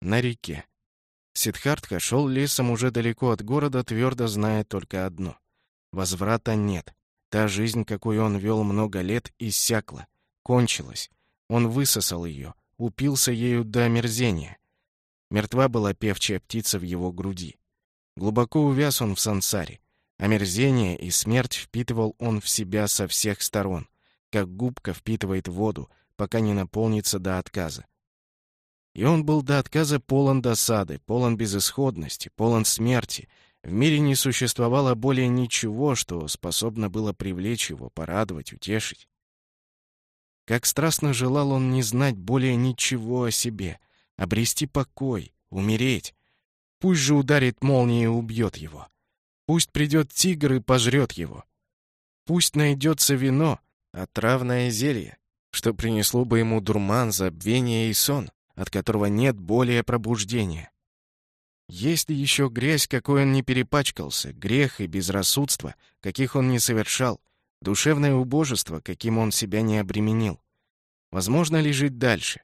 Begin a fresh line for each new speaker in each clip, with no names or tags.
на реке. Сидхартха шел лесом уже далеко от города, твердо зная только одно — возврата нет. Та жизнь, какую он вел много лет, иссякла, кончилась. Он высосал ее, упился ею до омерзения. Мертва была певчая птица в его груди. Глубоко увяз он в сансаре. Омерзение и смерть впитывал он в себя со всех сторон, как губка впитывает воду, пока не наполнится до отказа. И он был до отказа полон досады, полон безысходности, полон смерти. В мире не существовало более ничего, что способно было привлечь его, порадовать, утешить. Как страстно желал он не знать более ничего о себе, обрести покой, умереть. Пусть же ударит молния и убьет его. Пусть придет тигр и пожрет его. Пусть найдется вино, отравное зелье, что принесло бы ему дурман, забвение и сон от которого нет более пробуждения. Есть ли еще грязь, какой он не перепачкался, грех и безрассудство, каких он не совершал, душевное убожество, каким он себя не обременил? Возможно ли жить дальше?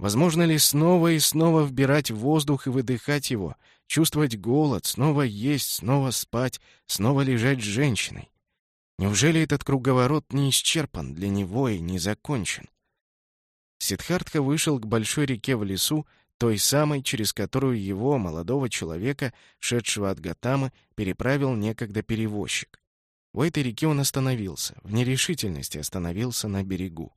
Возможно ли снова и снова вбирать воздух и выдыхать его, чувствовать голод, снова есть, снова спать, снова лежать с женщиной? Неужели этот круговорот не исчерпан для него и не закончен? Сидхартха вышел к большой реке в лесу, той самой, через которую его, молодого человека, шедшего от Гатамы, переправил некогда перевозчик. В этой реке он остановился, в нерешительности остановился на берегу.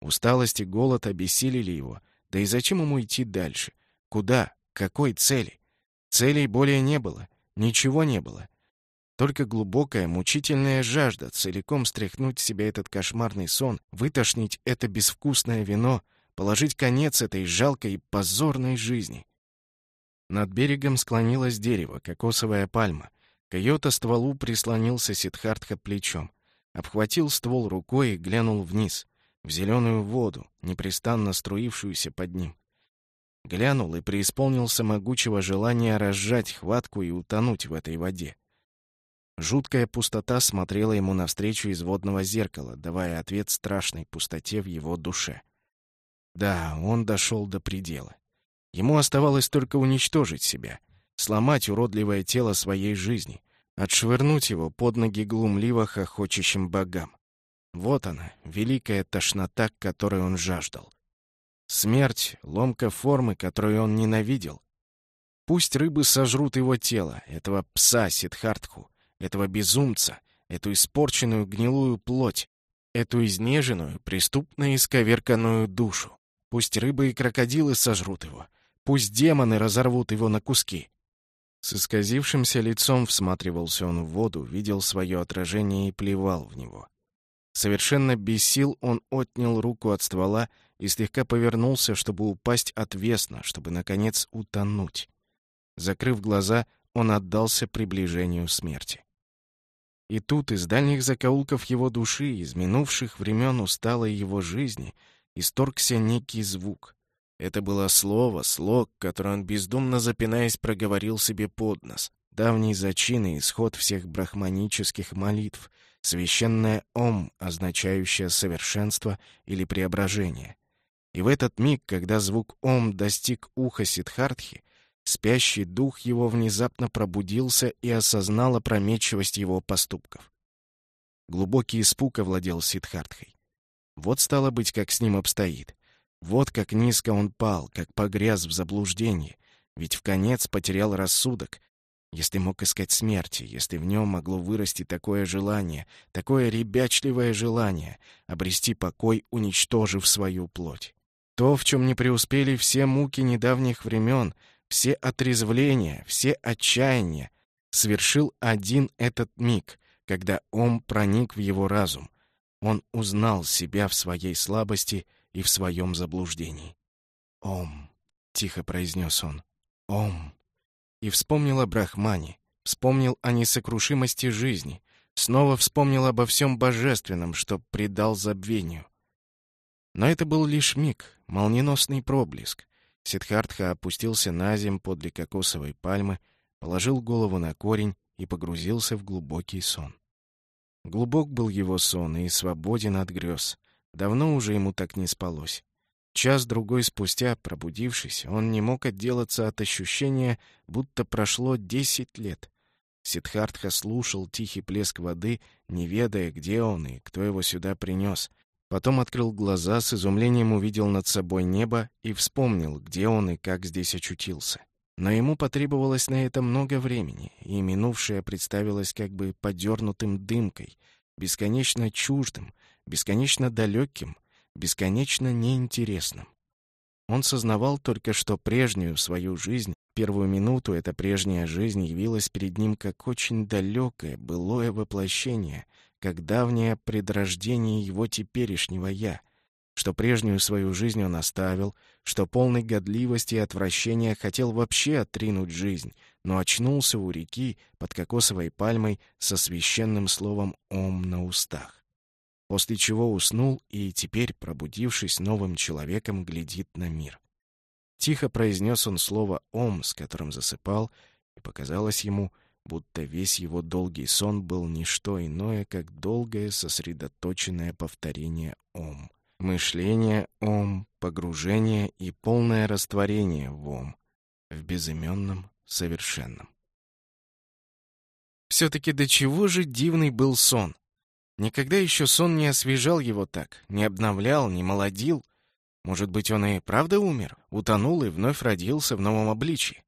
Усталость и голод обессилили его, да и зачем ему идти дальше? Куда? К какой цели? Целей более не было, ничего не было. Только глубокая, мучительная жажда целиком стряхнуть с себя этот кошмарный сон, вытошнить это безвкусное вино, положить конец этой жалкой и позорной жизни. Над берегом склонилось дерево, кокосовая пальма. К стволу прислонился Сидхартха плечом. Обхватил ствол рукой и глянул вниз, в зеленую воду, непрестанно струившуюся под ним. Глянул и преисполнился могучего желания разжать хватку и утонуть в этой воде. Жуткая пустота смотрела ему навстречу из водного зеркала, давая ответ страшной пустоте в его душе. Да, он дошел до предела. Ему оставалось только уничтожить себя, сломать уродливое тело своей жизни, отшвырнуть его под ноги глумливо хохочущим богам. Вот она, великая тошнота, которой он жаждал. Смерть, ломка формы, которую он ненавидел. Пусть рыбы сожрут его тело, этого пса Сидхартху, этого безумца, эту испорченную гнилую плоть, эту изнеженную, преступно исковерканную душу. Пусть рыбы и крокодилы сожрут его, пусть демоны разорвут его на куски. С исказившимся лицом всматривался он в воду, видел свое отражение и плевал в него. Совершенно без сил он отнял руку от ствола и слегка повернулся, чтобы упасть отвесно, чтобы, наконец, утонуть. Закрыв глаза, он отдался приближению смерти. И тут из дальних закоулков его души, из минувших времен усталой его жизни, исторгся некий звук. Это было слово, слог, которое он, бездумно запинаясь, проговорил себе под нос. Давний зачин и исход всех брахманических молитв, священное «Ом», означающее совершенство или преображение. И в этот миг, когда звук «Ом» достиг уха Сидхартхи, Спящий дух его внезапно пробудился и осознал опрометчивость его поступков. Глубокий испуг овладел Сидхартхой. Вот стало быть, как с ним обстоит. Вот как низко он пал, как погряз в заблуждении, ведь в конец потерял рассудок, если мог искать смерти, если в нем могло вырасти такое желание, такое ребячливое желание обрести покой, уничтожив свою плоть. То, в чем не преуспели все муки недавних времен, все отрезвления, все отчаяния совершил один этот миг, когда он проник в его разум. Он узнал себя в своей слабости и в своем заблуждении. «Ом», — тихо произнес он, — «Ом». И вспомнил о Брахмане, вспомнил о несокрушимости жизни, снова вспомнил обо всем божественном, что предал забвению. Но это был лишь миг, молниеносный проблеск, Сидхартха опустился на земь подле кокосовой пальмы, положил голову на корень и погрузился в глубокий сон. Глубок был его сон и свободен от грез. Давно уже ему так не спалось. Час-другой спустя, пробудившись, он не мог отделаться от ощущения, будто прошло десять лет. Сидхартха слушал тихий плеск воды, не ведая, где он и кто его сюда принес. Потом открыл глаза, с изумлением увидел над собой небо и вспомнил, где он и как здесь очутился. Но ему потребовалось на это много времени, и минувшее представилось как бы подернутым дымкой, бесконечно чуждым, бесконечно далеким, бесконечно неинтересным. Он сознавал только, что прежнюю свою жизнь, первую минуту эта прежняя жизнь явилась перед ним как очень далекое, былое воплощение, как давнее предрождение его теперешнего «я», что прежнюю свою жизнь он оставил, что полный годливости и отвращения хотел вообще отринуть жизнь, но очнулся у реки под кокосовой пальмой со священным словом «Ом» на устах после чего уснул и теперь, пробудившись новым человеком, глядит на мир. Тихо произнес он слово «Ом», с которым засыпал, и показалось ему, будто весь его долгий сон был не что иное, как долгое сосредоточенное повторение «Ом». Мышление «Ом», погружение и полное растворение в «Ом», в безыменном, совершенном. Все-таки до чего же дивный был сон! Никогда еще сон не освежал его так, не обновлял, не молодил. Может быть, он и правда умер, утонул и вновь родился в новом обличье.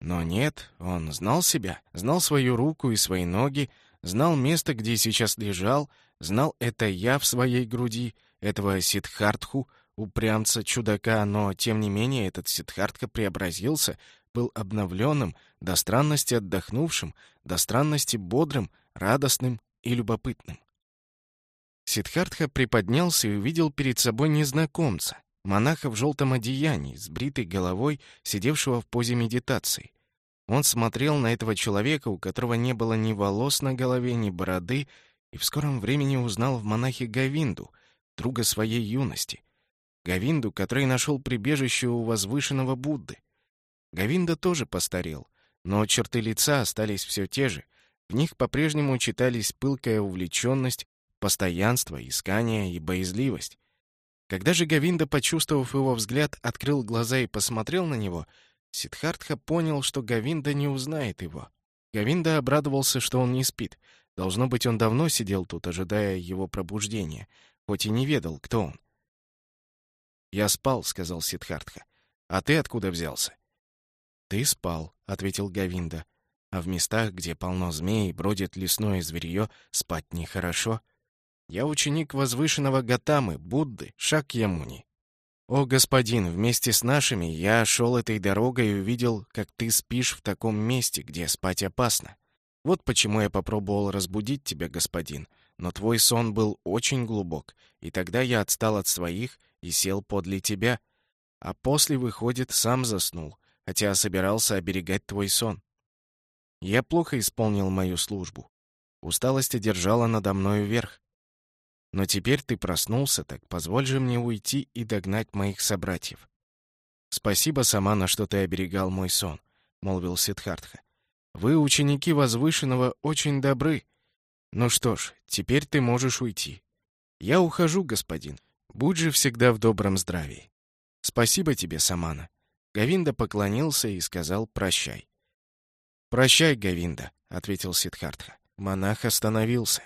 Но нет, он знал себя, знал свою руку и свои ноги, знал место, где сейчас лежал, знал это я в своей груди, этого Сидхартху, упрямца, чудака, но, тем не менее, этот Сидхартха преобразился, был обновленным, до странности отдохнувшим, до странности бодрым, радостным, и любопытным. Сидхартха приподнялся и увидел перед собой незнакомца, монаха в желтом одеянии, с бритой головой, сидевшего в позе медитации. Он смотрел на этого человека, у которого не было ни волос на голове, ни бороды, и в скором времени узнал в монахе Гавинду, друга своей юности. Гавинду, который нашел прибежище у возвышенного Будды. Гавинда тоже постарел, но черты лица остались все те же, в них по-прежнему читались пылкая увлеченность, постоянство, искание и боязливость. Когда же Гавинда, почувствовав его взгляд, открыл глаза и посмотрел на него, Сидхартха понял, что Гавинда не узнает его. Гавинда обрадовался, что он не спит. Должно быть, он давно сидел тут, ожидая его пробуждения, хоть и не ведал, кто он. «Я спал», — сказал Сидхартха. «А ты откуда взялся?» «Ты спал», — ответил Гавинда а в местах, где полно змей и бродит лесное зверье, спать нехорошо. Я ученик возвышенного Гатамы, Будды, Шакьямуни. О, господин, вместе с нашими я шел этой дорогой и увидел, как ты спишь в таком месте, где спать опасно. Вот почему я попробовал разбудить тебя, господин, но твой сон был очень глубок, и тогда я отстал от своих и сел подле тебя, а после, выходит, сам заснул, хотя собирался оберегать твой сон. Я плохо исполнил мою службу. Усталость одержала надо мною верх. Но теперь ты проснулся, так позволь же мне уйти и догнать моих собратьев. Спасибо, Самана, что ты оберегал мой сон, — молвил Сидхартха. Вы, ученики Возвышенного, очень добры. Ну что ж, теперь ты можешь уйти. Я ухожу, господин. Будь же всегда в добром здравии. Спасибо тебе, Самана. Гавинда поклонился и сказал «прощай». «Прощай, Гавинда», — ответил Сидхартха. Монах остановился.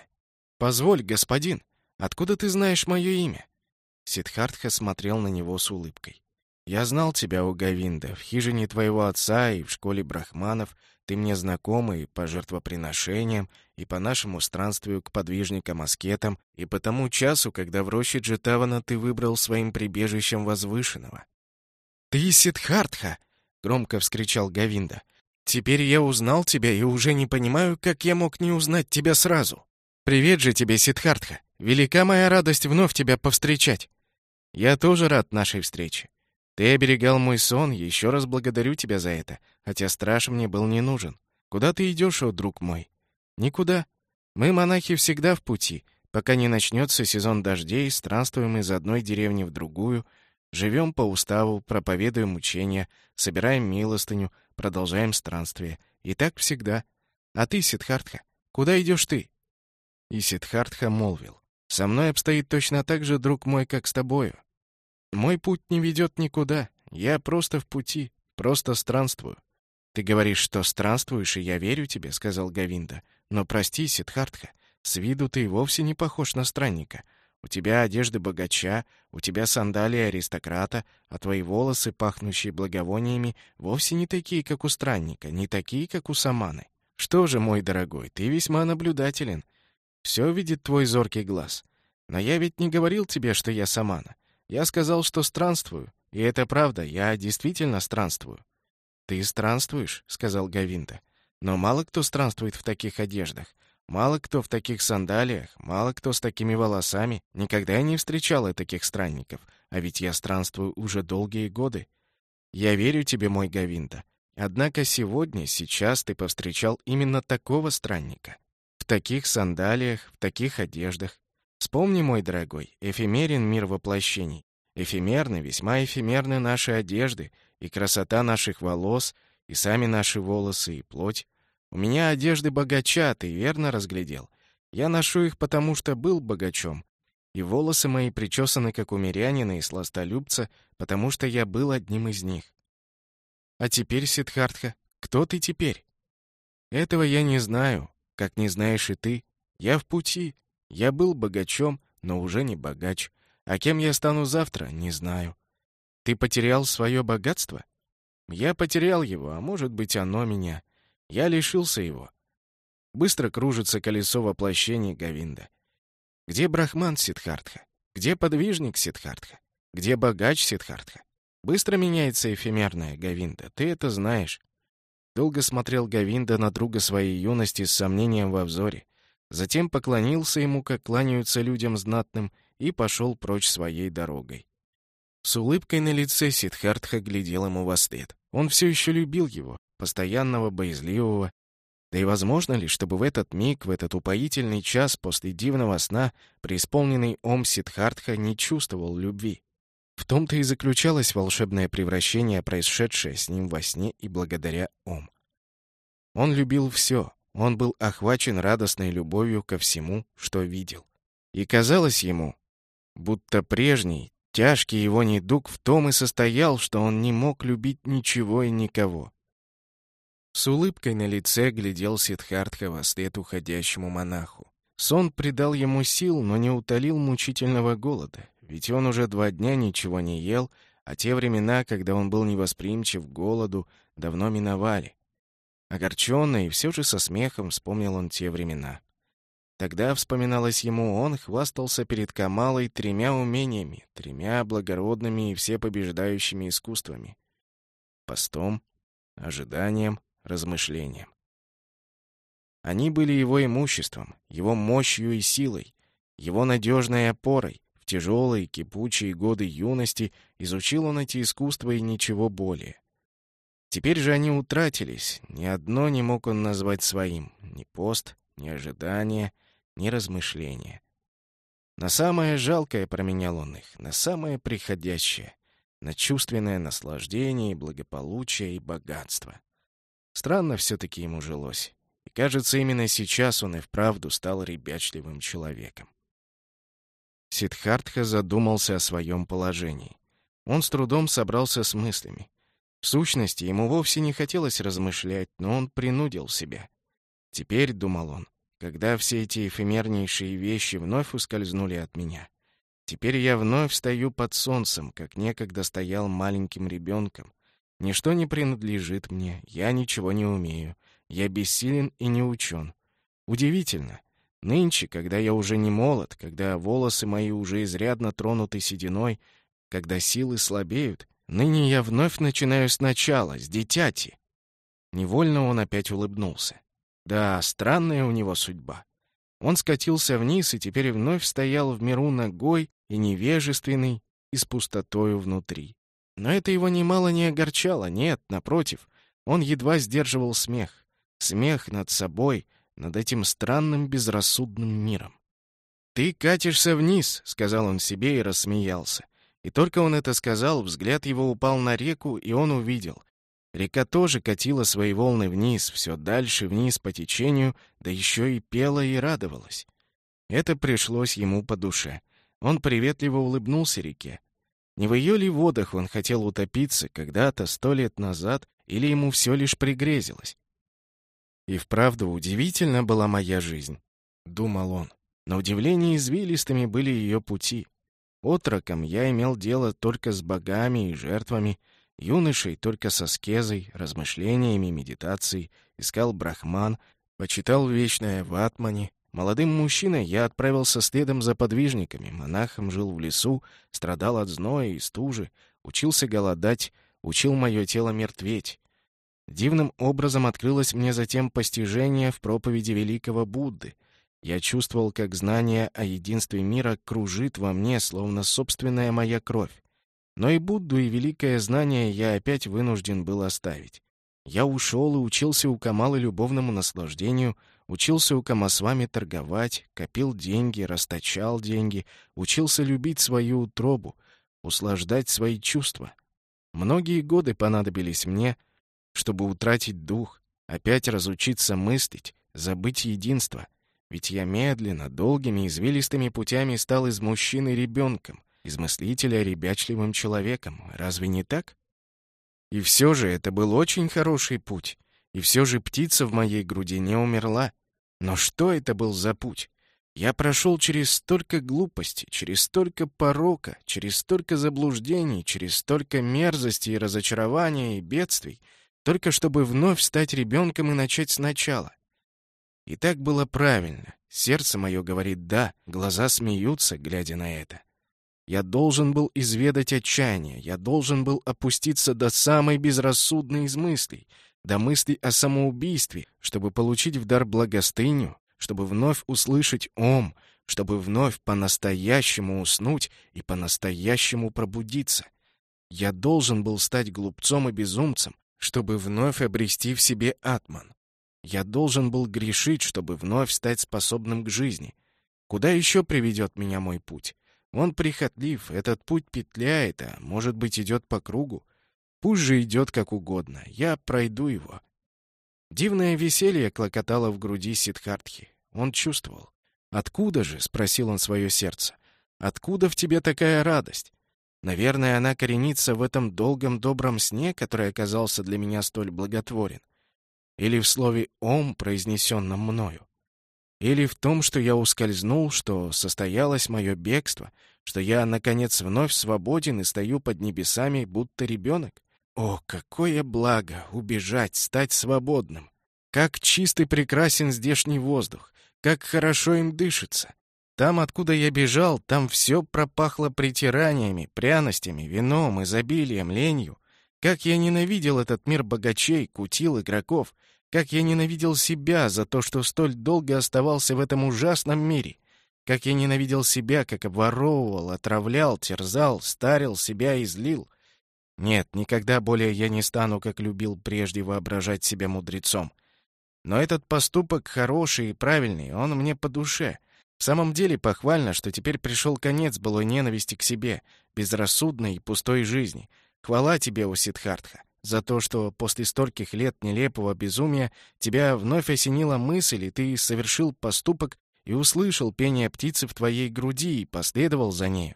«Позволь, господин, откуда ты знаешь мое имя?» Сидхартха смотрел на него с улыбкой. «Я знал тебя, у Гавинда, в хижине твоего отца и в школе брахманов. Ты мне знакомый по жертвоприношениям, и по нашему странствию к подвижникам-аскетам, и по тому часу, когда в роще Джетавана ты выбрал своим прибежищем возвышенного». «Ты Сидхартха!» — громко вскричал Гавинда. Теперь я узнал тебя и уже не понимаю, как я мог не узнать тебя сразу. Привет же тебе, Сидхартха. Велика моя радость вновь тебя повстречать. Я тоже рад нашей встрече. Ты оберегал мой сон, еще раз благодарю тебя за это, хотя страж мне был не нужен. Куда ты идешь, о друг мой? Никуда. Мы, монахи, всегда в пути. Пока не начнется сезон дождей, странствуем из одной деревни в другую, живем по уставу, проповедуем учения, собираем милостыню — Продолжаем странствие. И так всегда. А ты, Сидхартха, куда идешь ты?» И Сидхартха молвил. «Со мной обстоит точно так же, друг мой, как с тобою. Мой путь не ведет никуда. Я просто в пути, просто странствую. Ты говоришь, что странствуешь, и я верю тебе, сказал Гавинда. Но прости, Сидхартха, с виду ты вовсе не похож на странника. У тебя одежды богача, у тебя сандалии аристократа, а твои волосы, пахнущие благовониями, вовсе не такие, как у странника, не такие, как у саманы. Что же, мой дорогой, ты весьма наблюдателен. Все видит твой зоркий глаз. Но я ведь не говорил тебе, что я самана. Я сказал, что странствую. И это правда, я действительно странствую. «Ты странствуешь», — сказал Гавинда. «Но мало кто странствует в таких одеждах. Мало кто в таких сандалиях, мало кто с такими волосами. Никогда я не встречал таких странников, а ведь я странствую уже долгие годы. Я верю тебе, мой Гавинда. Однако сегодня, сейчас ты повстречал именно такого странника. В таких сандалиях, в таких одеждах. Вспомни, мой дорогой, эфемерен мир воплощений. Эфемерны, весьма эфемерны наши одежды, и красота наших волос, и сами наши волосы, и плоть. У меня одежды богача, ты верно разглядел. Я ношу их потому, что был богачом. И волосы мои причесаны, как у мирянина и сластолюбца, потому что я был одним из них. А теперь, Сидхартха, кто ты теперь? Этого я не знаю, как не знаешь и ты. Я в пути. Я был богачом, но уже не богач. А кем я стану завтра, не знаю. Ты потерял свое богатство? Я потерял его, а может быть, оно меня. Я лишился его. Быстро кружится колесо воплощения Гавинда. Где брахман Сидхартха? Где подвижник Сидхартха? Где богач Сидхартха? Быстро меняется эфемерная Гавинда, ты это знаешь. Долго смотрел Гавинда на друга своей юности с сомнением во взоре. Затем поклонился ему, как кланяются людям знатным, и пошел прочь своей дорогой. С улыбкой на лице Сидхартха глядел ему во след. Он все еще любил его, постоянного, боязливого. Да и возможно ли, чтобы в этот миг, в этот упоительный час после дивного сна, преисполненный Ом Сидхартха не чувствовал любви? В том-то и заключалось волшебное превращение, происшедшее с ним во сне и благодаря Ом. Он любил все, он был охвачен радостной любовью ко всему, что видел. И казалось ему, будто прежний, тяжкий его недуг в том и состоял, что он не мог любить ничего и никого. С улыбкой на лице глядел Сидхартха во след уходящему монаху. Сон придал ему сил, но не утолил мучительного голода, ведь он уже два дня ничего не ел, а те времена, когда он был невосприимчив к голоду, давно миновали. Огорченный все же со смехом вспомнил он те времена. Тогда, вспоминалось ему, он хвастался перед Камалой тремя умениями, тремя благородными и всепобеждающими искусствами. Постом, ожиданием, размышлением. Они были его имуществом, его мощью и силой, его надежной опорой. В тяжелые, кипучие годы юности изучил он эти искусства и ничего более. Теперь же они утратились, ни одно не мог он назвать своим, ни пост, ни ожидание — ни размышления. На самое жалкое променял он их, на самое приходящее, на чувственное наслаждение благополучие и богатство. Странно все-таки ему жилось. И кажется, именно сейчас он и вправду стал ребячливым человеком. Сидхартха задумался о своем положении. Он с трудом собрался с мыслями. В сущности, ему вовсе не хотелось размышлять, но он принудил себя. Теперь, думал он, когда все эти эфемернейшие вещи вновь ускользнули от меня. Теперь я вновь стою под солнцем, как некогда стоял маленьким ребенком. Ничто не принадлежит мне, я ничего не умею, я бессилен и не учен. Удивительно. Нынче, когда я уже не молод, когда волосы мои уже изрядно тронуты сединой, когда силы слабеют, ныне я вновь начинаю сначала, с дитяти. Невольно он опять улыбнулся. Да, странная у него судьба. Он скатился вниз и теперь вновь стоял в миру ногой и невежественный, и с пустотою внутри. Но это его немало не огорчало, нет, напротив. Он едва сдерживал смех. Смех над собой, над этим странным безрассудным миром. «Ты катишься вниз», — сказал он себе и рассмеялся. И только он это сказал, взгляд его упал на реку, и он увидел. Река тоже катила свои волны вниз, все дальше вниз по течению, да еще и пела и радовалась. Это пришлось ему по душе. Он приветливо улыбнулся реке. Не в ее ли водах он хотел утопиться когда-то, сто лет назад, или ему все лишь пригрезилось? И вправду удивительно была моя жизнь, — думал он. На удивление извилистыми были ее пути. Отроком я имел дело только с богами и жертвами, юношей только со скезой, размышлениями, медитацией, искал брахман, почитал вечное в атмане. Молодым мужчиной я отправился следом за подвижниками, монахом жил в лесу, страдал от зноя и стужи, учился голодать, учил мое тело мертветь. Дивным образом открылось мне затем постижение в проповеди великого Будды. Я чувствовал, как знание о единстве мира кружит во мне, словно собственная моя кровь. Но и Будду, и великое знание я опять вынужден был оставить. Я ушел и учился у Камалы любовному наслаждению, учился у Камасвами торговать, копил деньги, расточал деньги, учился любить свою утробу, услаждать свои чувства. Многие годы понадобились мне, чтобы утратить дух, опять разучиться мыслить, забыть единство. Ведь я медленно, долгими, извилистыми путями стал из мужчины ребенком, из мыслителя ребячливым человеком. Разве не так? И все же это был очень хороший путь. И все же птица в моей груди не умерла. Но что это был за путь? Я прошел через столько глупости, через столько порока, через столько заблуждений, через столько мерзости и разочарования и бедствий, только чтобы вновь стать ребенком и начать сначала. И так было правильно. Сердце мое говорит «да», глаза смеются, глядя на это. Я должен был изведать отчаяние, я должен был опуститься до самой безрассудной из мыслей, до мыслей о самоубийстве, чтобы получить в дар благостыню, чтобы вновь услышать «Ом», чтобы вновь по-настоящему уснуть и по-настоящему пробудиться. Я должен был стать глупцом и безумцем, чтобы вновь обрести в себе атман. Я должен был грешить, чтобы вновь стать способным к жизни. Куда еще приведет меня мой путь? Он прихотлив, этот путь петляет, а может быть идет по кругу. Пусть же идет как угодно, я пройду его. Дивное веселье клокотало в груди Сидхартхи. Он чувствовал. «Откуда же?» — спросил он свое сердце. «Откуда в тебе такая радость? Наверное, она коренится в этом долгом добром сне, который оказался для меня столь благотворен. Или в слове «ом», произнесенном мною. Или в том, что я ускользнул, что состоялось мое бегство, что я, наконец, вновь свободен и стою под небесами, будто ребенок. О, какое благо убежать, стать свободным! Как чистый прекрасен здешний воздух! Как хорошо им дышится! Там, откуда я бежал, там все пропахло притираниями, пряностями, вином, изобилием, ленью. Как я ненавидел этот мир богачей, кутил, игроков. Как я ненавидел себя за то, что столь долго оставался в этом ужасном мире. Как я ненавидел себя, как обворовывал, отравлял, терзал, старил себя и злил. Нет, никогда более я не стану, как любил прежде, воображать себя мудрецом. Но этот поступок хороший и правильный, он мне по душе — в самом деле похвально, что теперь пришел конец былой ненависти к себе, безрассудной и пустой жизни. Хвала тебе, о за то, что после стольких лет нелепого безумия тебя вновь осенила мысль, и ты совершил поступок и услышал пение птицы в твоей груди и последовал за нею.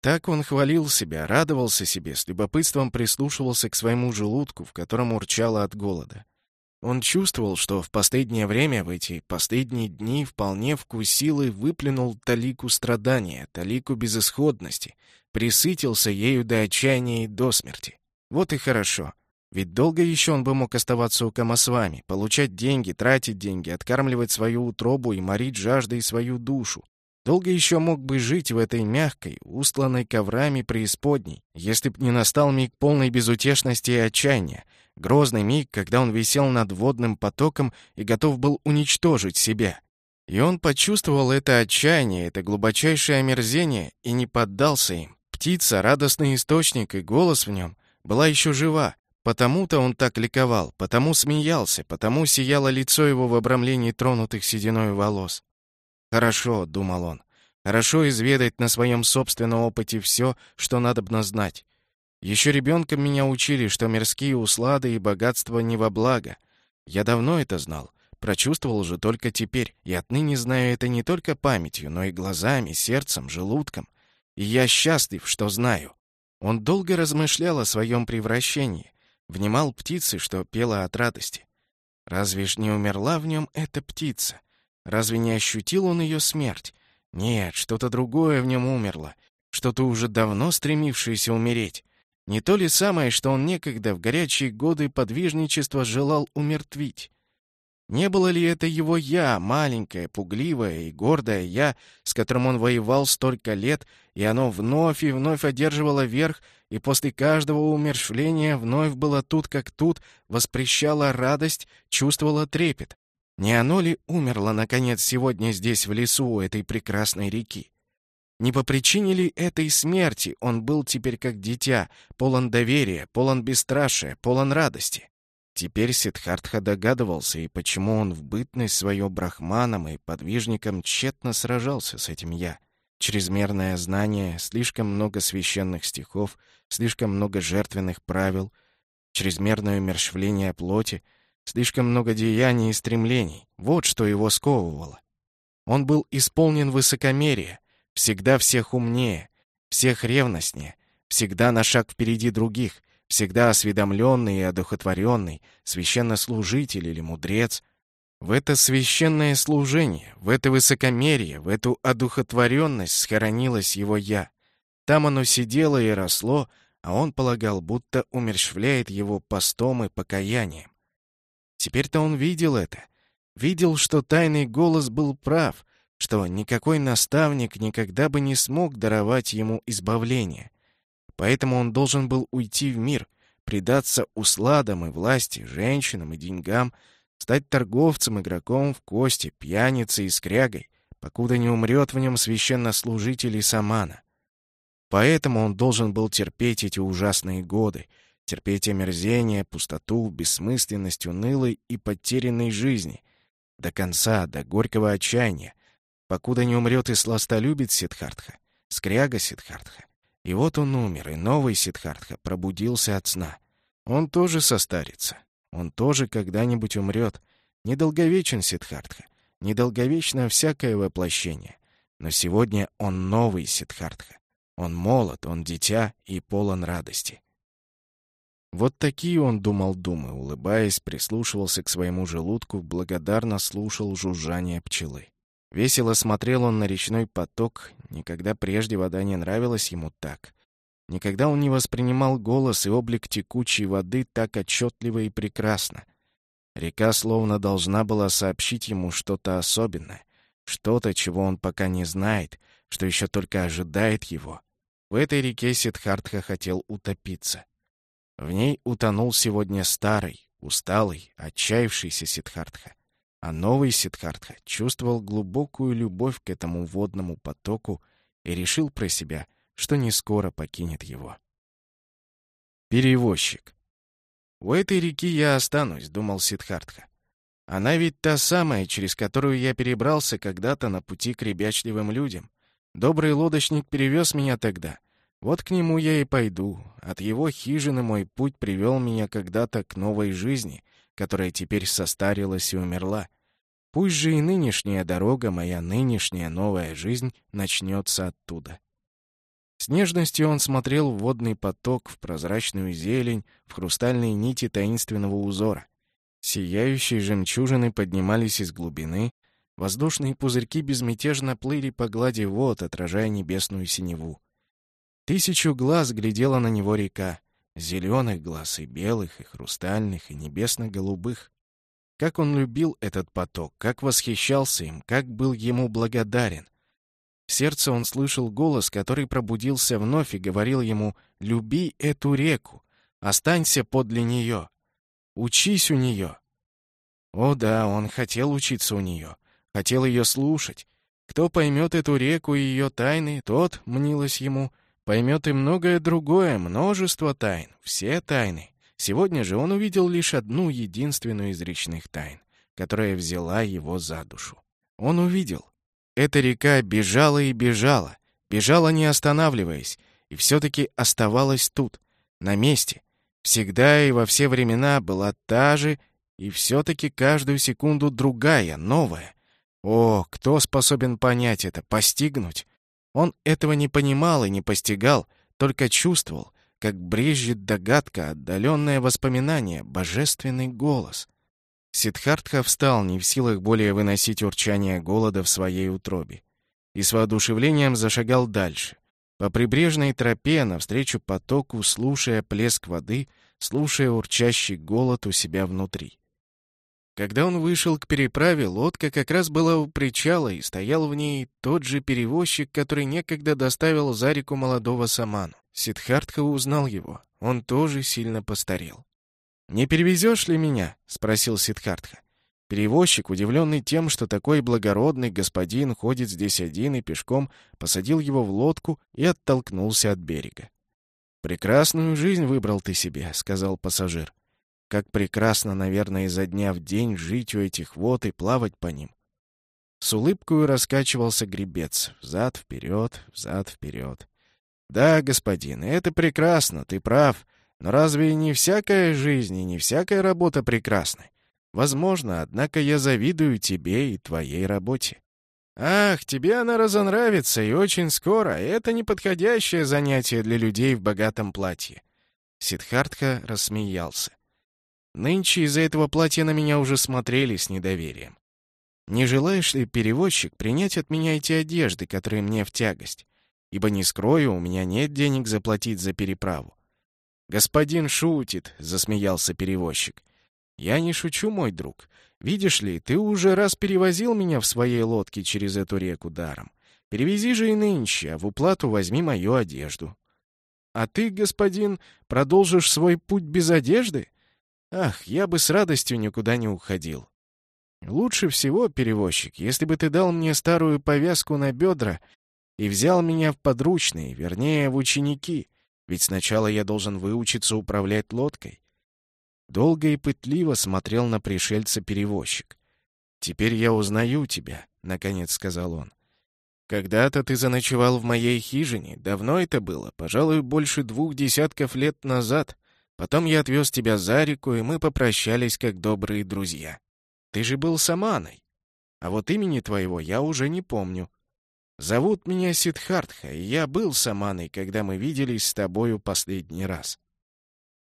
Так он хвалил себя, радовался себе, с любопытством прислушивался к своему желудку, в котором урчало от голода. Он чувствовал, что в последнее время, в эти последние дни, вполне вкусил и выплюнул талику страдания, талику безысходности, присытился ею до отчаяния и до смерти. Вот и хорошо. Ведь долго еще он бы мог оставаться у Камасвами, получать деньги, тратить деньги, откармливать свою утробу и морить жаждой свою душу. Долго еще мог бы жить в этой мягкой, устланной коврами преисподней, если б не настал миг полной безутешности и отчаяния, Грозный миг, когда он висел над водным потоком и готов был уничтожить себя. И он почувствовал это отчаяние, это глубочайшее омерзение и не поддался им. Птица, радостный источник и голос в нем была еще жива. Потому-то он так ликовал, потому смеялся, потому сияло лицо его в обрамлении тронутых сединой волос. «Хорошо», — думал он, — «хорошо изведать на своем собственном опыте все, что надобно знать. Еще ребенком меня учили, что мирские услады и богатства не во благо. Я давно это знал, прочувствовал же только теперь, и отныне знаю это не только памятью, но и глазами, сердцем, желудком. И я счастлив, что знаю. Он долго размышлял о своем превращении, внимал птице, что пела от радости. Разве ж не умерла в нем эта птица? Разве не ощутил он ее смерть? Нет, что-то другое в нем умерло, что-то уже давно стремившееся умереть. Не то ли самое, что он некогда в горячие годы подвижничества желал умертвить? Не было ли это его «я», маленькое, пугливое и гордое «я», с которым он воевал столько лет, и оно вновь и вновь одерживало верх, и после каждого умершвления вновь было тут как тут, воспрещало радость, чувствовало трепет? Не оно ли умерло, наконец, сегодня здесь, в лесу у этой прекрасной реки? Не по причине ли этой смерти он был теперь как дитя, полон доверия, полон бесстрашия, полон радости? Теперь Сиддхартха догадывался, и почему он в бытность свое брахманом и подвижником тщетно сражался с этим «я». Чрезмерное знание, слишком много священных стихов, слишком много жертвенных правил, чрезмерное умерщвление плоти, слишком много деяний и стремлений — вот что его сковывало. Он был исполнен высокомерия, всегда всех умнее, всех ревностнее, всегда на шаг впереди других, всегда осведомленный и одухотворенный, священнослужитель или мудрец, в это священное служение, в это высокомерие, в эту одухотворенность схоронилось его «я». Там оно сидело и росло, а он полагал, будто умерщвляет его постом и покаянием. Теперь-то он видел это. Видел, что тайный голос был прав, что никакой наставник никогда бы не смог даровать ему избавление. Поэтому он должен был уйти в мир, предаться усладам и власти, женщинам и деньгам, стать торговцем, игроком в кости, пьяницей и скрягой, покуда не умрет в нем священнослужитель и самана. Поэтому он должен был терпеть эти ужасные годы, терпеть омерзение, пустоту, бессмысленность унылой и потерянной жизни, до конца, до горького отчаяния, покуда не умрет и сластолюбит Сидхартха, скряга Сидхартха, и вот он умер, и новый Сиддхартха пробудился от сна. Он тоже состарится. Он тоже когда-нибудь умрет. Недолговечен Сиддхартха. Недолговечно всякое воплощение. Но сегодня он новый Сиддхартха. Он молод, он дитя и полон радости. Вот такие он думал думы, улыбаясь, прислушивался к своему желудку, благодарно слушал жужжание пчелы. Весело смотрел он на речной поток, никогда прежде вода не нравилась ему так. Никогда он не воспринимал голос и облик текучей воды так отчетливо и прекрасно. Река словно должна была сообщить ему что-то особенное, что-то, чего он пока не знает, что еще только ожидает его. В этой реке Сидхартха хотел утопиться. В ней утонул сегодня старый, усталый, отчаявшийся Сидхартха. А новый Сиддхартха чувствовал глубокую любовь к этому водному потоку и решил про себя, что не скоро покинет его. Перевозчик. «У этой реки я останусь», — думал Сиддхартха. «Она ведь та самая, через которую я перебрался когда-то на пути к ребячливым людям. Добрый лодочник перевез меня тогда. Вот к нему я и пойду. От его хижины мой путь привел меня когда-то к новой жизни, которая теперь состарилась и умерла. Пусть же и нынешняя дорога, моя нынешняя новая жизнь, начнется оттуда. С нежностью он смотрел в водный поток, в прозрачную зелень, в хрустальные нити таинственного узора. Сияющие жемчужины поднимались из глубины, воздушные пузырьки безмятежно плыли по глади вод, отражая небесную синеву. Тысячу глаз глядела на него река, Зеленых глаз и белых, и хрустальных, и небесно-голубых. Как он любил этот поток, как восхищался им, как был ему благодарен. В сердце он слышал голос, который пробудился вновь и говорил ему «Люби эту реку, останься подле нее, учись у нее». О да, он хотел учиться у нее, хотел ее слушать. Кто поймет эту реку и ее тайны, тот, мнилось ему, — Поймет и многое другое, множество тайн, все тайны. Сегодня же он увидел лишь одну единственную из речных тайн, которая взяла его за душу. Он увидел. Эта река бежала и бежала, бежала не останавливаясь, и все-таки оставалась тут, на месте. Всегда и во все времена была та же, и все-таки каждую секунду другая, новая. О, кто способен понять это, постигнуть? Он этого не понимал и не постигал, только чувствовал, как брежет догадка, отдаленное воспоминание, божественный голос. Сидхартха встал, не в силах более выносить урчание голода в своей утробе, и с воодушевлением зашагал дальше, по прибрежной тропе, навстречу потоку, слушая плеск воды, слушая урчащий голод у себя внутри. Когда он вышел к переправе, лодка как раз была у причала, и стоял в ней тот же перевозчик, который некогда доставил за реку молодого саману. Сидхартха узнал его. Он тоже сильно постарел. «Не перевезешь ли меня?» — спросил Сидхартха. Перевозчик, удивленный тем, что такой благородный господин ходит здесь один и пешком, посадил его в лодку и оттолкнулся от берега. «Прекрасную жизнь выбрал ты себе», — сказал пассажир. Как прекрасно, наверное, изо дня в день жить у этих вод и плавать по ним. С улыбкой раскачивался гребец. Взад-вперед, взад-вперед. Да, господин, это прекрасно, ты прав. Но разве не всякая жизнь и не всякая работа прекрасны? Возможно, однако я завидую тебе и твоей работе. Ах, тебе она разонравится, и очень скоро. Это неподходящее занятие для людей в богатом платье. Сидхартха рассмеялся. Нынче из-за этого платья на меня уже смотрели с недоверием. Не желаешь ли, перевозчик, принять от меня эти одежды, которые мне в тягость? Ибо, не скрою, у меня нет денег заплатить за переправу. «Господин шутит», — засмеялся перевозчик. «Я не шучу, мой друг. Видишь ли, ты уже раз перевозил меня в своей лодке через эту реку даром. Перевези же и нынче, а в уплату возьми мою одежду». «А ты, господин, продолжишь свой путь без одежды?» Ах, я бы с радостью никуда не уходил. Лучше всего, перевозчик, если бы ты дал мне старую повязку на бедра и взял меня в подручные, вернее, в ученики, ведь сначала я должен выучиться управлять лодкой. Долго и пытливо смотрел на пришельца перевозчик. «Теперь я узнаю тебя», — наконец сказал он. «Когда-то ты заночевал в моей хижине. Давно это было, пожалуй, больше двух десятков лет назад. Потом я отвез тебя за реку, и мы попрощались как добрые друзья. Ты же был Саманой. А вот имени твоего я уже не помню. Зовут меня Сидхартха, и я был Саманой, когда мы виделись с тобою последний раз.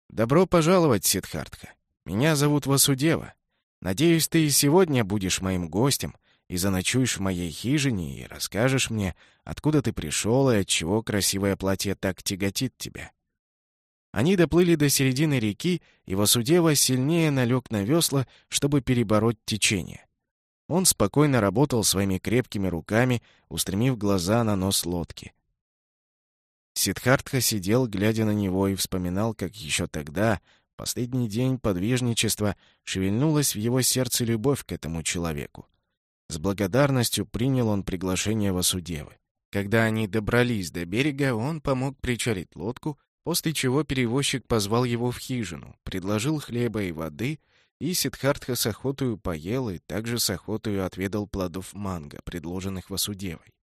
Добро пожаловать, Сидхартха. Меня зовут Васудева. Надеюсь, ты и сегодня будешь моим гостем и заночуешь в моей хижине и расскажешь мне, откуда ты пришел и отчего красивое платье так тяготит тебя. Они доплыли до середины реки, и Васудева сильнее налег на весла, чтобы перебороть течение. Он спокойно работал своими крепкими руками, устремив глаза на нос лодки. Сидхартха сидел, глядя на него, и вспоминал, как еще тогда, последний день подвижничества, шевельнулась в его сердце любовь к этому человеку. С благодарностью принял он приглашение Васудевы. Когда они добрались до берега, он помог причалить лодку, После чего перевозчик позвал его в хижину, предложил хлеба и воды, и Сидхартха с охотою поел и также с охотою отведал плодов манго, предложенных Васудевой.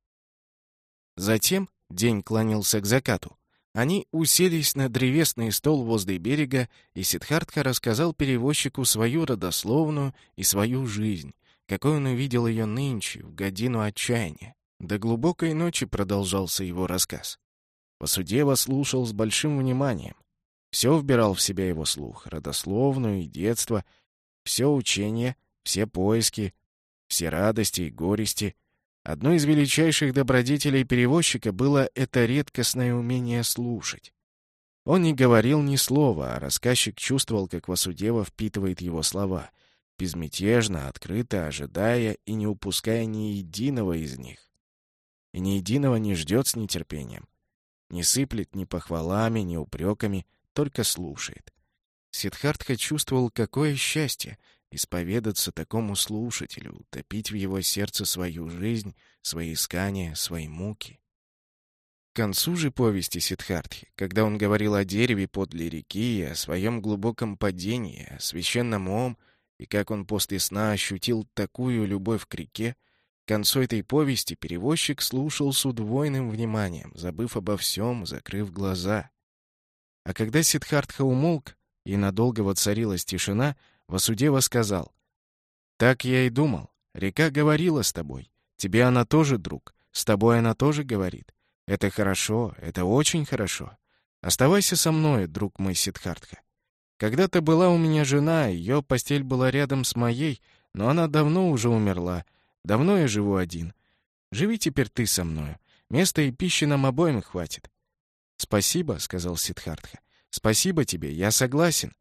Затем день клонился к закату. Они уселись на древесный стол возле берега, и Сидхартха рассказал перевозчику свою родословную и свою жизнь, какой он увидел ее нынче, в годину отчаяния. До глубокой ночи продолжался его рассказ. Посудева слушал с большим вниманием. Все вбирал в себя его слух, родословную и детство, все учение, все поиски, все радости и горести. Одной из величайших добродетелей перевозчика было это редкостное умение слушать. Он не говорил ни слова, а рассказчик чувствовал, как Васудева впитывает его слова, безмятежно, открыто, ожидая и не упуская ни единого из них. И ни единого не ждет с нетерпением. Не сыплет ни похвалами, ни упреками, только слушает. Сидхартха чувствовал, какое счастье исповедаться такому слушателю, утопить в его сердце свою жизнь, свои искания, свои муки. К концу же повести Сидхартхи, когда он говорил о дереве подле реки, о своем глубоком падении, о священном ом, и как он после сна ощутил такую любовь к реке, к концу этой повести перевозчик слушал с удвоенным вниманием, забыв обо всем, закрыв глаза. А когда Сидхартха умолк, и надолго воцарилась тишина, Васудева сказал, «Так я и думал. Река говорила с тобой. Тебе она тоже друг. С тобой она тоже говорит. Это хорошо, это очень хорошо. Оставайся со мной, друг мой Сидхартха. Когда-то была у меня жена, ее постель была рядом с моей, но она давно уже умерла. Давно я живу один. Живи теперь ты со мною. Места и пищи нам обоим хватит. «Спасибо», — сказал Сидхартха. «Спасибо тебе, я согласен.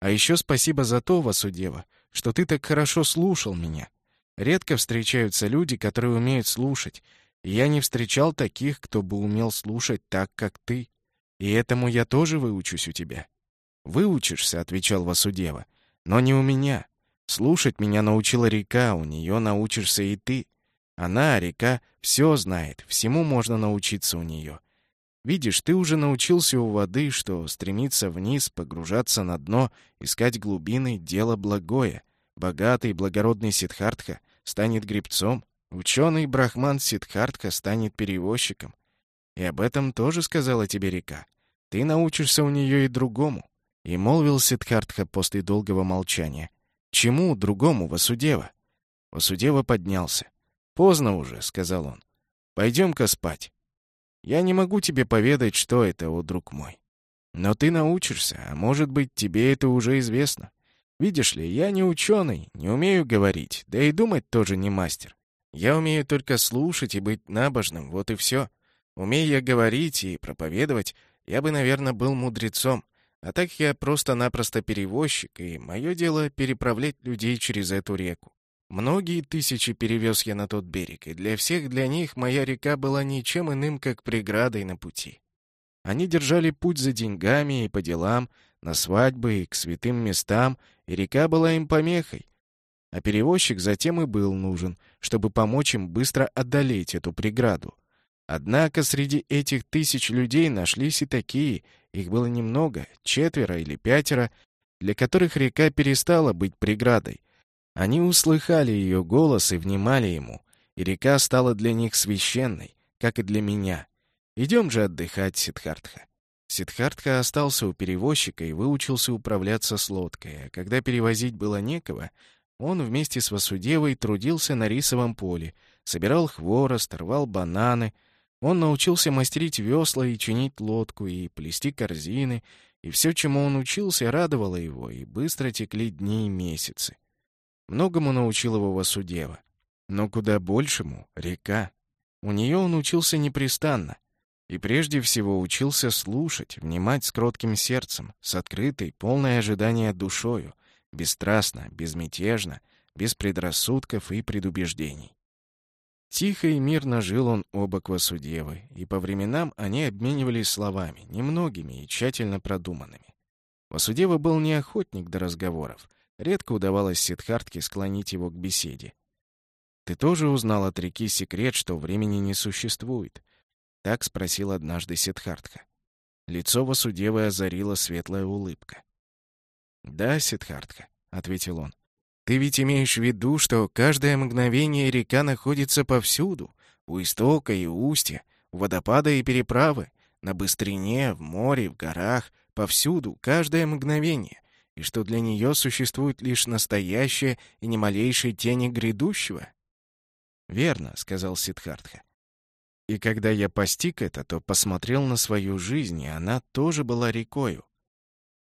А еще спасибо за то, Васудева, что ты так хорошо слушал меня. Редко встречаются люди, которые умеют слушать, и я не встречал таких, кто бы умел слушать так, как ты. И этому я тоже выучусь у тебя». «Выучишься», — отвечал Васудева, — «но не у меня. Слушать меня научила река, у нее научишься и ты. Она, река, все знает, всему можно научиться у нее. Видишь, ты уже научился у воды, что стремиться вниз, погружаться на дно, искать глубины — дело благое. Богатый благородный Сидхартха станет гребцом, ученый брахман Сидхартха станет перевозчиком. И об этом тоже сказала тебе река. Ты научишься у нее и другому. И молвил Сидхартха после долгого молчания. Чему другому, Васудева? Васудева поднялся. «Поздно уже», — сказал он. «Пойдем-ка спать». Я не могу тебе поведать, что это, о друг мой. Но ты научишься, а может быть, тебе это уже известно. Видишь ли, я не ученый, не умею говорить, да и думать тоже не мастер. Я умею только слушать и быть набожным, вот и все. Умею я говорить и проповедовать, я бы, наверное, был мудрецом. А так я просто-напросто перевозчик, и мое дело переправлять людей через эту реку. Многие тысячи перевез я на тот берег, и для всех для них моя река была ничем иным, как преградой на пути. Они держали путь за деньгами и по делам, на свадьбы и к святым местам, и река была им помехой. А перевозчик затем и был нужен, чтобы помочь им быстро одолеть эту преграду. Однако среди этих тысяч людей нашлись и такие, их было немного, четверо или пятеро, для которых река перестала быть преградой, они услыхали ее голос и внимали ему, и река стала для них священной, как и для меня. Идем же отдыхать, Сидхартха. Сидхартха остался у перевозчика и выучился управляться с лодкой, а когда перевозить было некого, он вместе с Васудевой трудился на рисовом поле, собирал хворост, рвал бананы. Он научился мастерить весла и чинить лодку, и плести корзины, и все, чему он учился, радовало его, и быстро текли дни и месяцы. Многому научил его Васудева. Но куда большему — река. У нее он учился непрестанно. И прежде всего учился слушать, внимать с кротким сердцем, с открытой, полной ожидания душою, бесстрастно, безмятежно, без предрассудков и предубеждений. Тихо и мирно жил он обок Васудевы, и по временам они обменивались словами, немногими и тщательно продуманными. Васудева был не охотник до разговоров, Редко удавалось Сидхартке склонить его к беседе. «Ты тоже узнал от реки секрет, что времени не существует?» Так спросил однажды Сидхартха. Лицо Васудевы озарила светлая улыбка. «Да, Сидхартха», — ответил он. «Ты ведь имеешь в виду, что каждое мгновение река находится повсюду, у истока и устья, у водопада и переправы, на быстрине, в море, в горах, повсюду, каждое мгновение, и что для нее существует лишь настоящее и ни малейшей тени грядущего? «Верно», — сказал Сидхартха. «И когда я постиг это, то посмотрел на свою жизнь, и она тоже была рекою.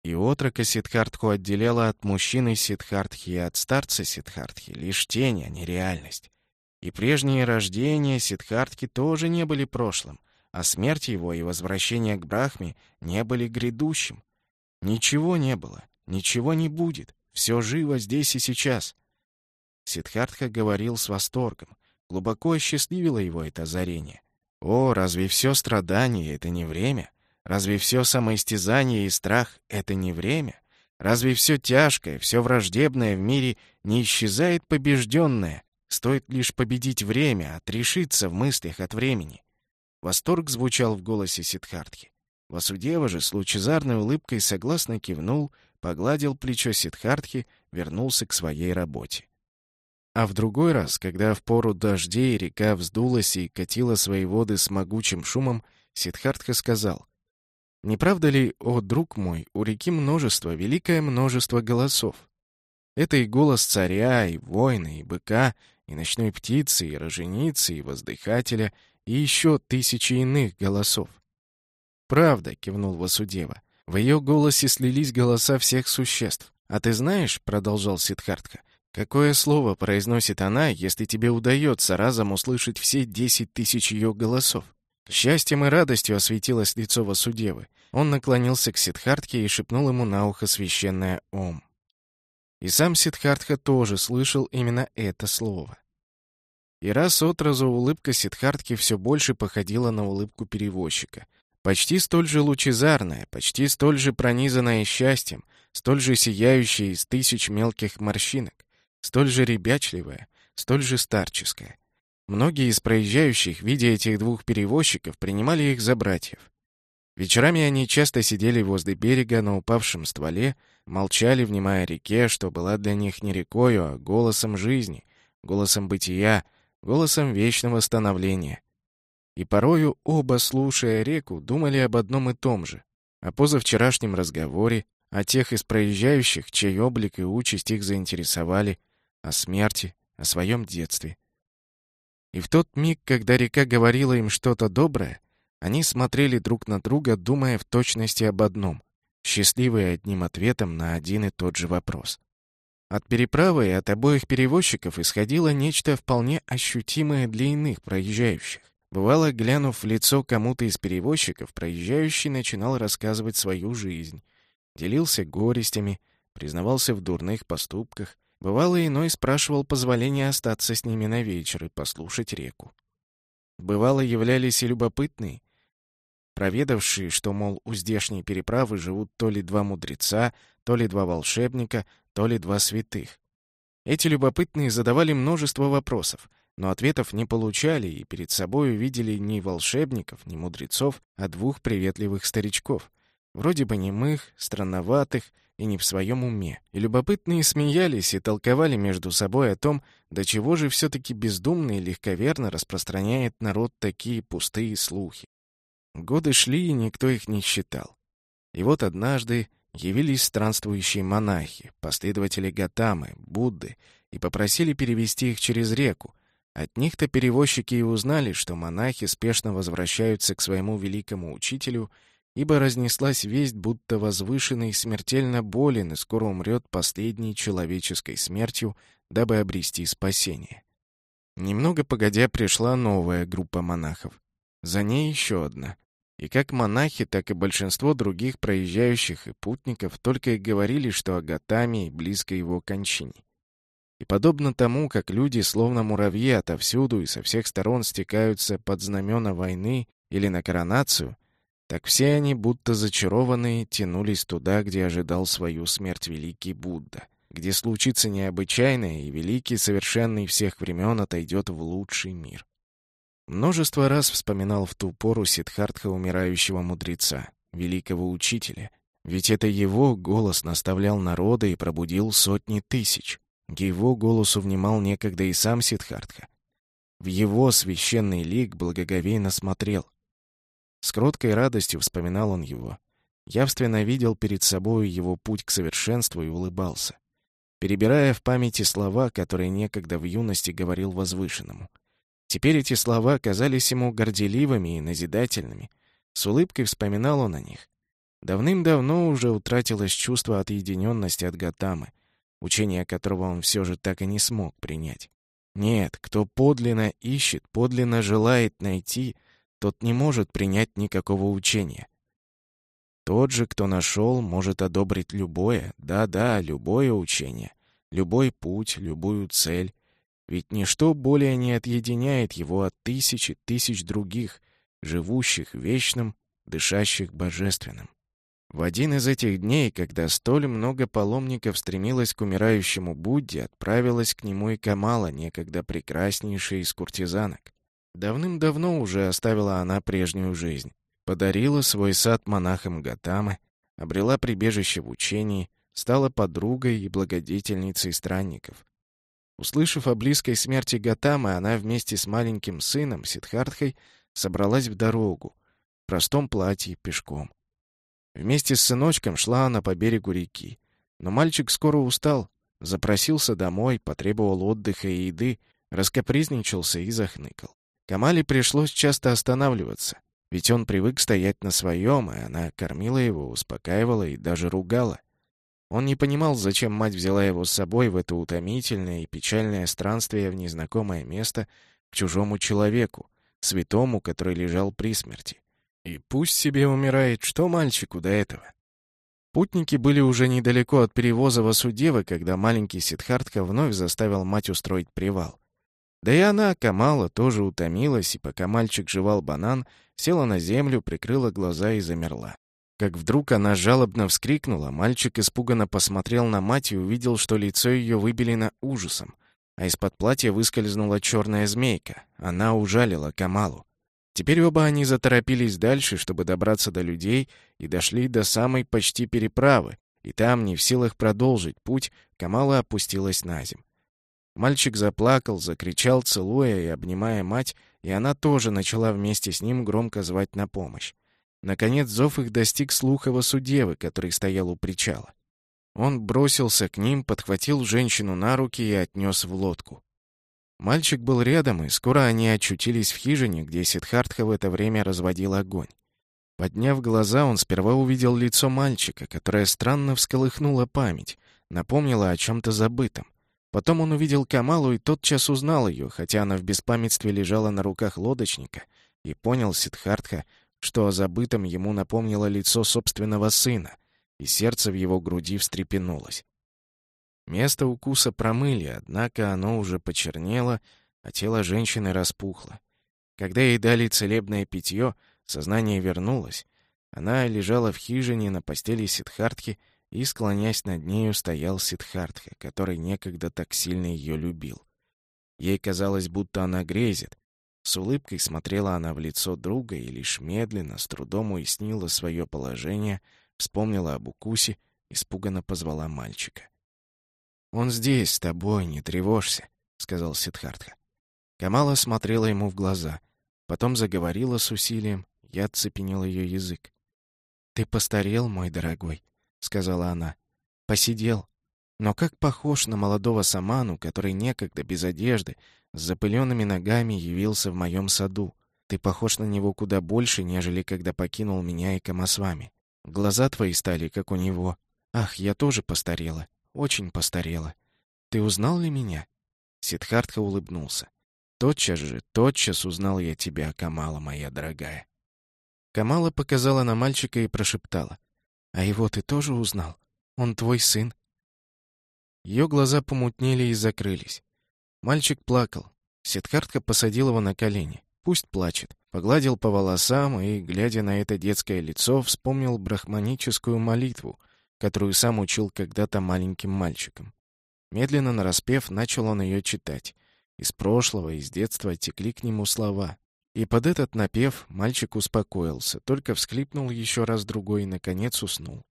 И отрока Сидхартху отделяла от мужчины Сидхартхи и от старца Сидхартхи лишь тень, а не реальность. И прежние рождения Сидхартхи тоже не были прошлым, а смерть его и возвращение к Брахме не были грядущим. Ничего не было. Ничего не будет. Все живо здесь и сейчас. Сиддхартха говорил с восторгом. Глубоко осчастливило его это озарение. О, разве все страдание — это не время? Разве все самоистязание и страх — это не время? Разве все тяжкое, все враждебное в мире не исчезает побежденное? Стоит лишь победить время, отрешиться в мыслях от времени. Восторг звучал в голосе Сиддхартхи. Васудева же с лучезарной улыбкой согласно кивнул, погладил плечо Сидхартхи, вернулся к своей работе. А в другой раз, когда в пору дождей река вздулась и катила свои воды с могучим шумом, Сидхартха сказал, «Не правда ли, о друг мой, у реки множество, великое множество голосов? Это и голос царя, и воина, и быка, и ночной птицы, и роженицы, и воздыхателя, и еще тысячи иных голосов. «Правда», — кивнул Васудева, — «в ее голосе слились голоса всех существ. А ты знаешь, — продолжал Сидхартха, — какое слово произносит она, если тебе удается разом услышать все десять тысяч ее голосов?» Счастьем и радостью осветилось лицо Васудевы. Он наклонился к Сидхартхе и шепнул ему на ухо священное «Ом». И сам Сидхартха тоже слышал именно это слово. И раз от разу улыбка Сидхартки все больше походила на улыбку перевозчика. Почти столь же лучезарная, почти столь же пронизанная счастьем, столь же сияющая из тысяч мелких морщинок, столь же ребячливая, столь же старческая. Многие из проезжающих, видя этих двух перевозчиков, принимали их за братьев. Вечерами они часто сидели возле берега на упавшем стволе, молчали, внимая реке, что была для них не рекою, а голосом жизни, голосом бытия, голосом вечного становления. И порою оба, слушая реку, думали об одном и том же, о позавчерашнем разговоре, о тех из проезжающих, чей облик и участь их заинтересовали, о смерти, о своем детстве. И в тот миг, когда река говорила им что-то доброе, они смотрели друг на друга, думая в точности об одном, счастливые одним ответом на один и тот же вопрос. От переправы и от обоих перевозчиков исходило нечто вполне ощутимое для иных проезжающих. Бывало, глянув в лицо кому-то из перевозчиков, проезжающий начинал рассказывать свою жизнь, делился горестями, признавался в дурных поступках, Бывало, иной спрашивал позволения остаться с ними на вечер и послушать реку. Бывало, являлись и любопытные, проведавшие, что, мол, у здешней переправы живут то ли два мудреца, то ли два волшебника, то ли два святых. Эти любопытные задавали множество вопросов, но ответов не получали и перед собой увидели ни волшебников, ни мудрецов, а двух приветливых старичков, вроде бы немых, странноватых, и не в своем уме. И любопытные смеялись и толковали между собой о том, до чего же все-таки бездумно и легковерно распространяет народ такие пустые слухи. Годы шли, и никто их не считал. И вот однажды явились странствующие монахи, последователи Гатамы, Будды, и попросили перевести их через реку. От них-то перевозчики и узнали, что монахи спешно возвращаются к своему великому учителю — ибо разнеслась весть, будто возвышенный смертельно болен и скоро умрет последней человеческой смертью, дабы обрести спасение. Немного погодя пришла новая группа монахов. За ней еще одна. И как монахи, так и большинство других проезжающих и путников только и говорили, что о Гатаме и близко его кончине. И подобно тому, как люди, словно муравьи, отовсюду и со всех сторон стекаются под знамена войны или на коронацию, так все они, будто зачарованные, тянулись туда, где ожидал свою смерть великий Будда, где случится необычайное, и великий, совершенный всех времен, отойдет в лучший мир. Множество раз вспоминал в ту пору Сиддхартха умирающего мудреца, великого учителя, ведь это его голос наставлял народа и пробудил сотни тысяч. Его голосу внимал некогда и сам Сиддхартха. В его священный лик благоговейно смотрел, с кроткой радостью вспоминал он его. Явственно видел перед собой его путь к совершенству и улыбался, перебирая в памяти слова, которые некогда в юности говорил возвышенному. Теперь эти слова казались ему горделивыми и назидательными. С улыбкой вспоминал он о них. Давным-давно уже утратилось чувство отъединенности от Гатамы, учение которого он все же так и не смог принять. Нет, кто подлинно ищет, подлинно желает найти, тот не может принять никакого учения. Тот же, кто нашел, может одобрить любое, да-да, любое учение, любой путь, любую цель, ведь ничто более не отъединяет его от тысячи тысяч других, живущих вечным, дышащих божественным. В один из этих дней, когда столь много паломников стремилось к умирающему Будде, отправилась к нему и Камала, некогда прекраснейшая из куртизанок. Давным-давно уже оставила она прежнюю жизнь. Подарила свой сад монахам Гатамы, обрела прибежище в учении, стала подругой и благодетельницей странников. Услышав о близкой смерти Гатамы, она вместе с маленьким сыном Сидхартхой собралась в дорогу, в простом платье, пешком. Вместе с сыночком шла она по берегу реки. Но мальчик скоро устал, запросился домой, потребовал отдыха и еды, раскопризничался и захныкал. Камале пришлось часто останавливаться, ведь он привык стоять на своем, и она кормила его, успокаивала и даже ругала. Он не понимал, зачем мать взяла его с собой в это утомительное и печальное странствие в незнакомое место к чужому человеку, святому, который лежал при смерти. И пусть себе умирает, что мальчику до этого? Путники были уже недалеко от перевоза Васудевы, когда маленький Сидхартка вновь заставил мать устроить привал. Да и она, Камала, тоже утомилась, и пока мальчик жевал банан, села на землю, прикрыла глаза и замерла. Как вдруг она жалобно вскрикнула, мальчик испуганно посмотрел на мать и увидел, что лицо ее выбелено ужасом, а из-под платья выскользнула черная змейка. Она ужалила Камалу. Теперь оба они заторопились дальше, чтобы добраться до людей, и дошли до самой почти переправы, и там, не в силах продолжить путь, Камала опустилась на земь. Мальчик заплакал, закричал, целуя и обнимая мать, и она тоже начала вместе с ним громко звать на помощь. Наконец зов их достиг слуха Васудевы, который стоял у причала. Он бросился к ним, подхватил женщину на руки и отнес в лодку. Мальчик был рядом, и скоро они очутились в хижине, где Сидхартха в это время разводил огонь. Подняв глаза, он сперва увидел лицо мальчика, которое странно всколыхнуло память, напомнило о чем-то забытом. Потом он увидел Камалу и тотчас узнал ее, хотя она в беспамятстве лежала на руках лодочника, и понял Сидхартха, что о забытом ему напомнило лицо собственного сына, и сердце в его груди встрепенулось. Место укуса промыли, однако оно уже почернело, а тело женщины распухло. Когда ей дали целебное питье, сознание вернулось. Она лежала в хижине на постели Сидхартки, и, склонясь над нею, стоял Сидхартха, который некогда так сильно ее любил. Ей казалось, будто она грезит, с улыбкой смотрела она в лицо друга и лишь медленно, с трудом уяснила свое положение, вспомнила об укусе, испуганно позвала мальчика. «Он здесь, с тобой, не тревожься», — сказал Сидхартха. Камала смотрела ему в глаза, потом заговорила с усилием, я отцепенил ее язык. «Ты постарел, мой дорогой», — сказала она. «Посидел. Но как похож на молодого саману, который некогда без одежды, с запыленными ногами явился в моем саду. Ты похож на него куда больше, нежели когда покинул меня и Камасвами. Глаза твои стали, как у него. Ах, я тоже постарела, очень постарела. Ты узнал ли меня?» Сидхартха улыбнулся. «Тотчас же, тотчас узнал я тебя, Камала, моя дорогая». Камала показала на мальчика и прошептала. «А его ты тоже узнал? Он твой сын?» Ее глаза помутнели и закрылись. Мальчик плакал. Сидхартка посадил его на колени. Пусть плачет. Погладил по волосам и, глядя на это детское лицо, вспомнил брахманическую молитву, которую сам учил когда-то маленьким мальчиком. Медленно нараспев, начал он ее читать. Из прошлого, из детства текли к нему слова. И под этот напев мальчик успокоился, только всхлипнул еще раз другой и, наконец, уснул.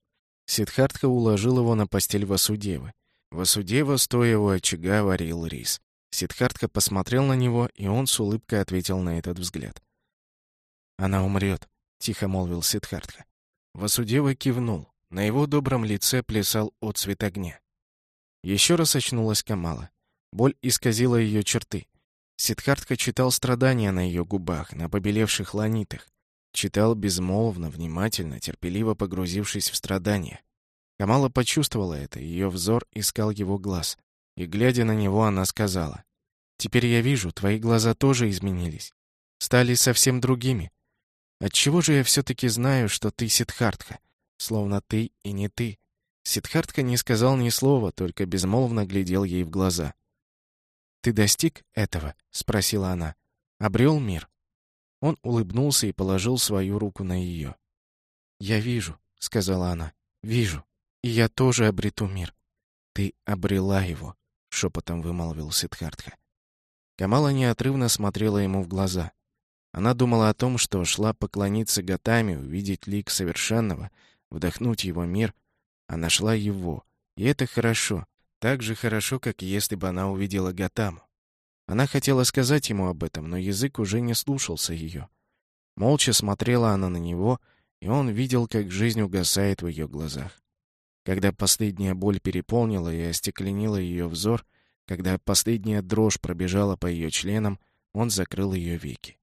Сидхартха уложил его на постель Васудевы. Васудева, стоя у очага, варил рис. Сидхартха посмотрел на него, и он с улыбкой ответил на этот взгляд. «Она умрет», — тихо молвил Сидхартха. Васудева кивнул. На его добром лице плясал отцвет огня. Еще раз очнулась Камала. Боль исказила ее черты. Сидхартха читал страдания на ее губах, на побелевших ланитах. Читал безмолвно, внимательно, терпеливо погрузившись в страдания. Камала почувствовала это, ее взор искал его глаз. И, глядя на него, она сказала, «Теперь я вижу, твои глаза тоже изменились. Стали совсем другими. Отчего же я все-таки знаю, что ты Сидхартха, словно ты и не ты?» Сидхартха не сказал ни слова, только безмолвно глядел ей в глаза. «Ты достиг этого?» — спросила она. «Обрел мир?» Он улыбнулся и положил свою руку на ее. «Я вижу», — сказала она, — «вижу, и я тоже обрету мир». «Ты обрела его», шепотом вымолвил Сидхартха. Камала неотрывно смотрела ему в глаза. Она думала о том, что шла поклониться Гатаме, увидеть лик совершенного, вдохнуть его мир, а нашла его. И это хорошо, так же хорошо, как если бы она увидела Гатаму. Она хотела сказать ему об этом, но язык уже не слушался ее. Молча смотрела она на него, и он видел, как жизнь угасает в ее глазах. Когда последняя боль переполнила и остекленила ее взор, когда последняя дрожь пробежала по ее членам, он закрыл ее веки.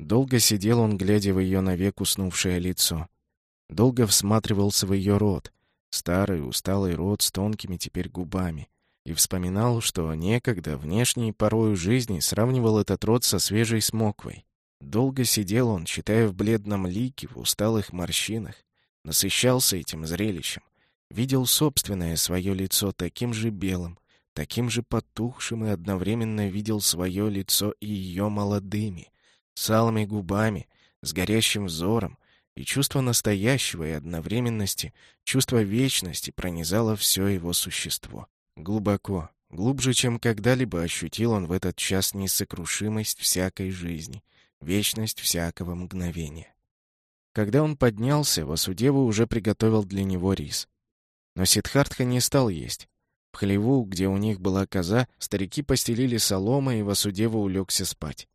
Долго сидел он, глядя в ее навек уснувшее лицо. Долго всматривался в ее рот, старый усталый рот с тонкими теперь губами, и вспоминал, что некогда внешней порою жизни сравнивал этот рот со свежей смоквой. Долго сидел он, читая в бледном лике, в усталых морщинах, насыщался этим зрелищем, видел собственное свое лицо таким же белым, таким же потухшим и одновременно видел свое лицо и ее молодыми, с губами, с горящим взором, и чувство настоящего и одновременности, чувство вечности пронизало все его существо. Глубоко, глубже, чем когда-либо ощутил он в этот час несокрушимость всякой жизни, вечность всякого мгновения. Когда он поднялся, Васудева уже приготовил для него рис. Но Сидхартха не стал есть. В хлеву, где у них была коза, старики постелили соломы, и Васудева улегся спать.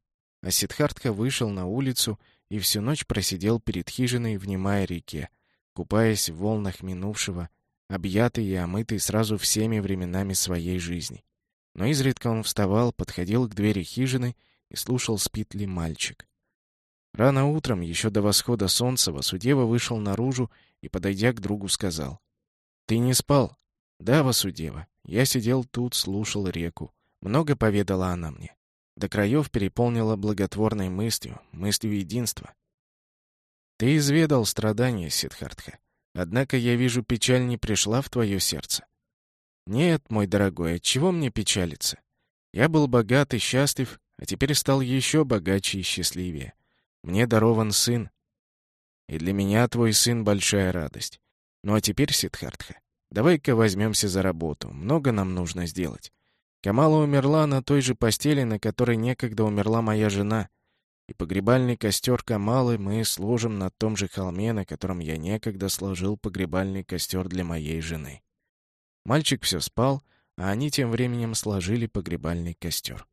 А Сидхартха вышел на улицу и всю ночь просидел перед хижиной, внимая реке, купаясь в волнах минувшего, объятый и омытый сразу всеми временами своей жизни. Но изредка он вставал, подходил к двери хижины и слушал, спит ли мальчик. Рано утром, еще до восхода солнца, Васудева вышел наружу и, подойдя к другу, сказал. «Ты не спал?» «Да, Васудева. Я сидел тут, слушал реку. Много поведала она мне. До краев переполнила благотворной мыслью, мыслью единства. Ты изведал страдания, Сидхартха. Однако я вижу, печаль не пришла в твое сердце. Нет, мой дорогой, от чего мне печалиться? Я был богат и счастлив, а теперь стал еще богаче и счастливее. Мне дарован сын. И для меня твой сын — большая радость. Ну а теперь, Сидхартха, давай-ка возьмемся за работу. Много нам нужно сделать. Камала умерла на той же постели, на которой некогда умерла моя жена. И погребальный костер Камалы мы сложим на том же холме, на котором я некогда сложил погребальный костер для моей жены. Мальчик все спал, а они тем временем сложили погребальный костер.